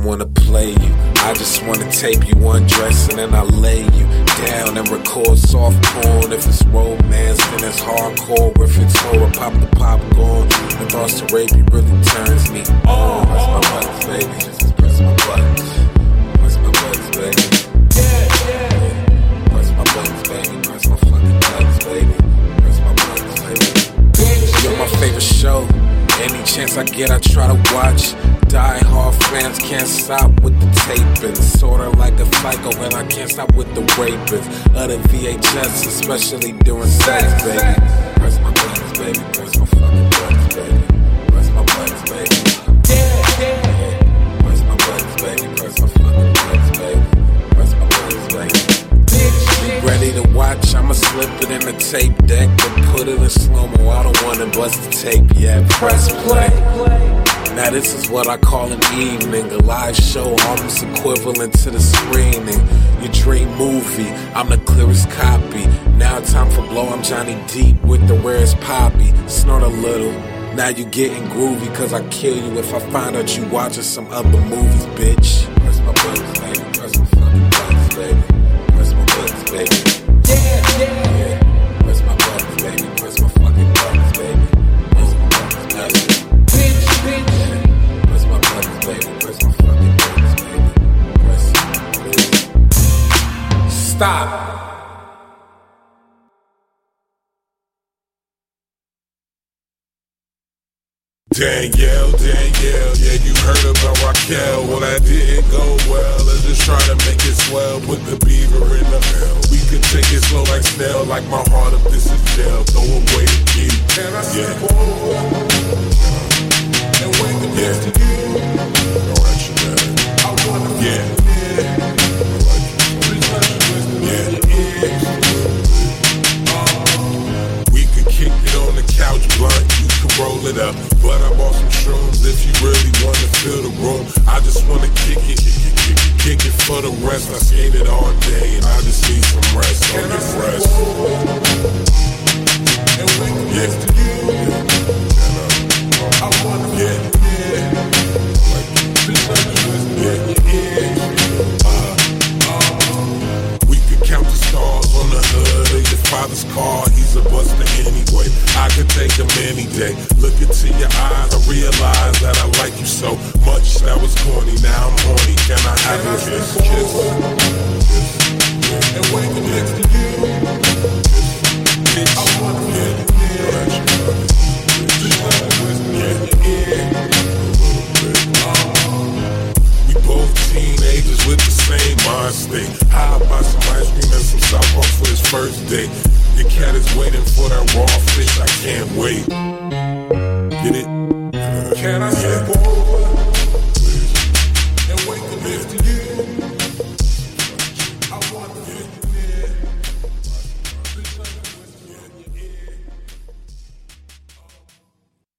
don't wanna play you. I just wanna tape you undress and I lay you down and record soft porn. If it's romance, then it's hardcore. If it's horror, pop the popcorn. The thoughts to rape you really turns me on. Press my buttons, baby. Just press my buttons. Press my buttons, baby. Press my buttons, baby. Press my fucking buttons, baby. Press my buttons, baby. You're my favorite show. Any chance I get, I try to watch. Die hard fans can't stop with the taping. Sorta like a psycho, and I can't stop with the raping. Other VHS, especially during sex, baby. Press my buttons, baby. Press my fucking buttons, baby. Press my buttons, baby. Press my buttons, baby. Press my fucking buttons, baby. Press my buttons, baby. Ready to watch? I'ma slip it in the tape deck and put it in slow mo. I don't wanna bust the tape yet. Press play. Now this is what I call an evening, a live show almost equivalent to the screening. Your dream movie, I'm the clearest copy. Now time for blow, I'm Johnny Depp with the rarest poppy. Snort a little. Now you getting groovy, cause I kill you if I find out you watching some other movies, bitch. Stop. Danielle, Danielle, yeah, you heard about Raquel. Well, that didn't go well. Let's just try to make it swell. Put the beaver in the mail. We could take it slow like snail, like my heart if this is jail. Throw away the key. Yeah. Yeah. No action, man. Yeah. Yeah. Some if you really wanna feel the room. I just wanna kick it, kick it, kick it, kick it for the rest. I skated all day and I just need some rest. So get rest. Father's car. He's a buster anyway. I could take him any day. Look into your eyes, I realize that I like you so much. That was corny, now I'm horny. Can I have a kiss? Kiss. And wake up next to you. I wanna. We both teenagers with the same Thursday. How about some ice cream and some softball for his birthday? The cat is waiting for that raw fish. I can't wait. Get it? Can I?